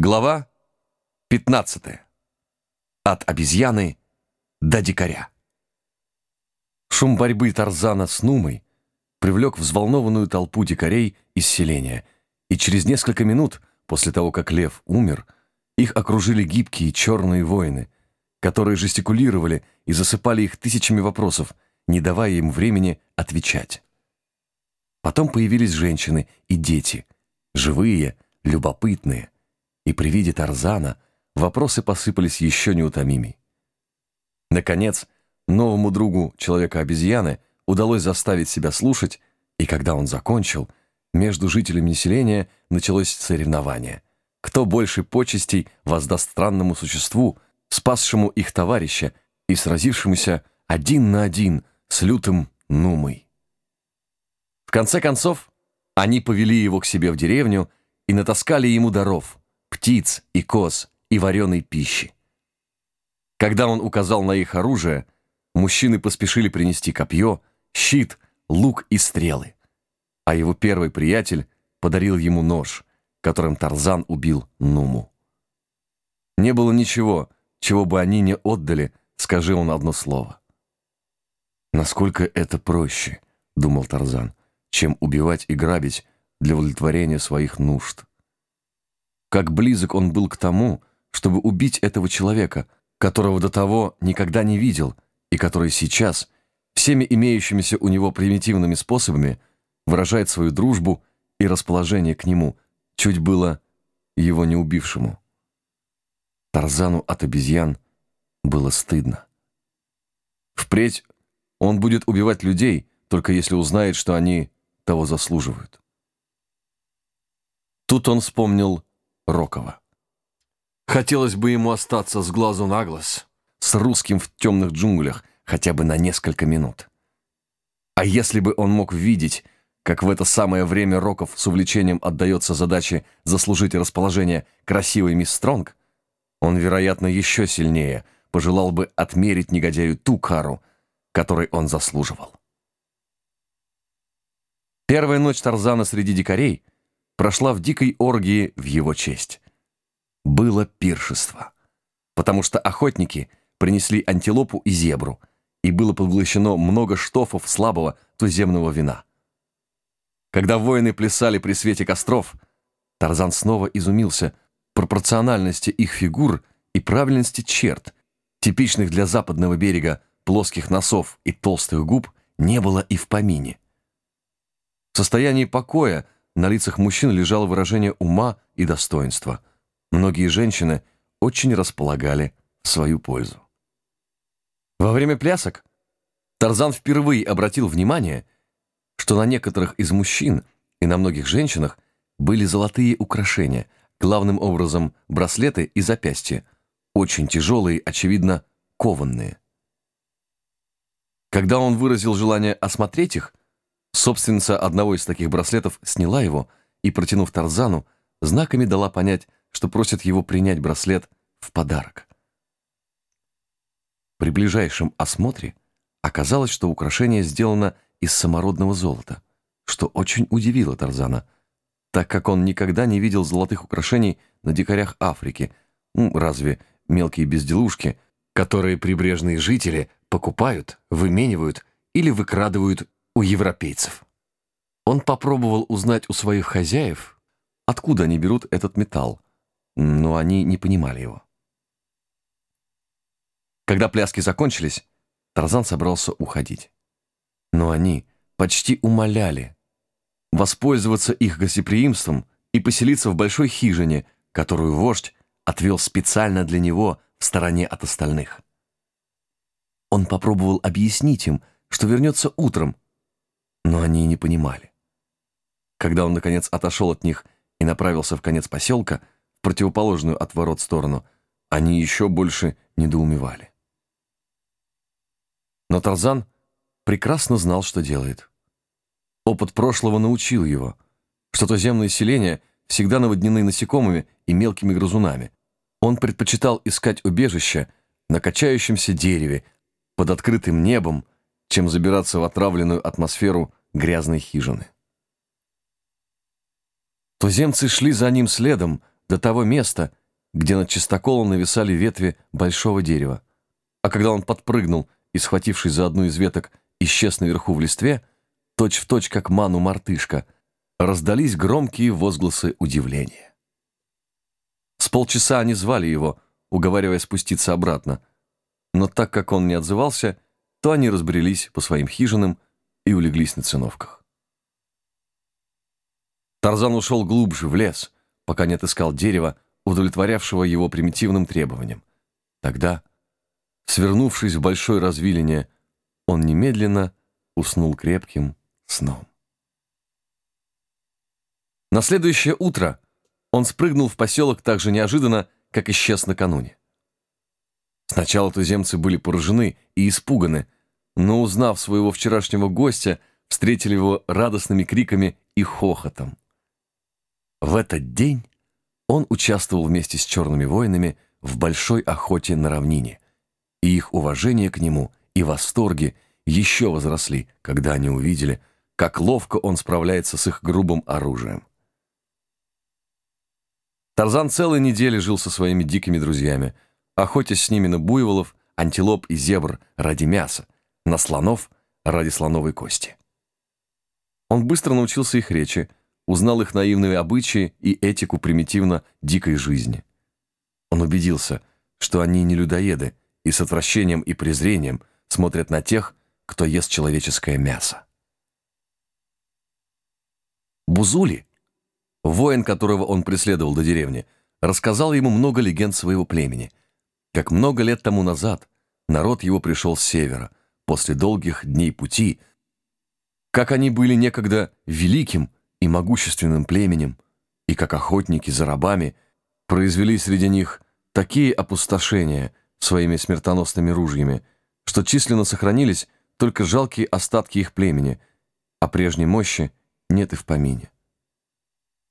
Глава 15. От обезьяны до дикаря. Шум борьбы Тарзана с Нумой привлек взволнованную толпу дикарей из селения, и через несколько минут после того, как лев умер, их окружили гибкие черные воины, которые жестикулировали и засыпали их тысячами вопросов, не давая им времени отвечать. Потом появились женщины и дети, живые, любопытные – и при виде Тарзана вопросы посыпались еще неутомимей. Наконец, новому другу человека-обезьяны удалось заставить себя слушать, и когда он закончил, между жителями населения началось соревнование. Кто больше почестей воздаст странному существу, спасшему их товарища и сразившемуся один на один с лютым Нумой. В конце концов, они повели его к себе в деревню и натаскали ему даров, птиц и коз и вареной пищи. Когда он указал на их оружие, мужчины поспешили принести копье, щит, лук и стрелы. А его первый приятель подарил ему нож, которым Тарзан убил Нуму. Не было ничего, чего бы они не отдали, скажи он одно слово. «Насколько это проще», — думал Тарзан, «чем убивать и грабить для удовлетворения своих нужд». Как близок он был к тому, чтобы убить этого человека, которого до того никогда не видел, и который сейчас, всеми имеющимися у него примитивными способами, выражает свою дружбу и расположение к нему, чуть было его не убившему. Тарзану от обезьян было стыдно. Впредь он будет убивать людей, только если узнает, что они того заслуживают. Тут он вспомнил Рокова. Хотелось бы ему остаться с глазу на глаз, с русским в темных джунглях, хотя бы на несколько минут. А если бы он мог видеть, как в это самое время Роков с увлечением отдается задаче заслужить расположение красивой мисс Стронг, он, вероятно, еще сильнее пожелал бы отмерить негодяю ту кару, которой он заслуживал. Первая ночь Тарзана среди дикарей — прошла в дикой оргии в его честь. Было пиршество, потому что охотники принесли антилопу и зебру, и было поглощено много штофов слабого туземного вина. Когда воины плясали при свете костров, Тарзан снова изумился пропорциональности их фигур и правильности черт, типичных для западного берега плоских носов и толстых губ, не было и в помине. В состоянии покоя на лицах мужчин лежало выражение ума и достоинства. Многие женщины очень располагали в свою пользу. Во время плясок Тарзан впервые обратил внимание, что на некоторых из мужчин и на многих женщинах были золотые украшения, главным образом браслеты и запястья, очень тяжелые, очевидно, кованные. Когда он выразил желание осмотреть их, Собственница одного из таких браслетов сняла его и, протянув Тарзану, знаками дала понять, что просит его принять браслет в подарок. При ближайшем осмотре оказалось, что украшение сделано из самородного золота, что очень удивило Тарзана, так как он никогда не видел золотых украшений на дикарях Африки, ну, разве мелкие безделушки, которые прибрежные жители покупают, выменивают или выкрадывают у европейцев. Он попробовал узнать у своих хозяев, откуда они берут этот металл, но они не понимали его. Когда пляски закончились, Тарзан собрался уходить. Но они почти умоляли воспользоваться их гостеприимством и поселиться в большой хижине, которую вождь отвел специально для него в стороне от остальных. Он попробовал объяснить им, что вернется утром, но они не понимали. Когда он, наконец, отошел от них и направился в конец поселка, в противоположную от ворот сторону, они еще больше недоумевали. Но Тарзан прекрасно знал, что делает. Опыт прошлого научил его, что туземные селения всегда наводнены насекомыми и мелкими грызунами. Он предпочитал искать убежище на качающемся дереве под открытым небом, чем забираться в отравленную атмосферу грязной хижины. Туземцы шли за ним следом, до того места, где над чистоколом нависали ветви большого дерева. А когда он подпрыгнул и, схватившись за одну из веток, исчез наверху в листве, точь-в-точь, точь, как ману-мартышка, раздались громкие возгласы удивления. С полчаса они звали его, уговаривая спуститься обратно, но так как он не отзывался, то они разбрелись по своим хижинам и улеглись на циновках. Тарзан ушел глубже, в лес, пока не отыскал дерева, удовлетворявшего его примитивным требованиям. Тогда, свернувшись в большой развилине, он немедленно уснул крепким сном. На следующее утро он спрыгнул в поселок так же неожиданно, как исчез накануне. Сначала туземцы были поражены и испуганы, но, узнав своего вчерашнего гостя, встретили его радостными криками и хохотом. В этот день он участвовал вместе с черными воинами в большой охоте на равнине, и их уважение к нему и восторги еще возросли, когда они увидели, как ловко он справляется с их грубым оружием. Тарзан целые недели жил со своими дикими друзьями, охотясь с ними на буйволов, антилоп и зебр ради мяса, на слонов ради слоновой кости. Он быстро научился их речи, узнал их наивные обычаи и этику примитивно дикой жизни. Он убедился, что они не людоеды и с отвращением и презрением смотрят на тех, кто ест человеческое мясо. Бузули, воин, которого он преследовал до деревни, рассказал ему много легенд своего племени, как много лет тому назад народ его пришел с севера, после долгих дней пути, как они были некогда великим и могущественным племенем, и как охотники за рабами произвели среди них такие опустошения своими смертоносными ружьями, что численно сохранились только жалкие остатки их племени, а прежней мощи нет и в помине.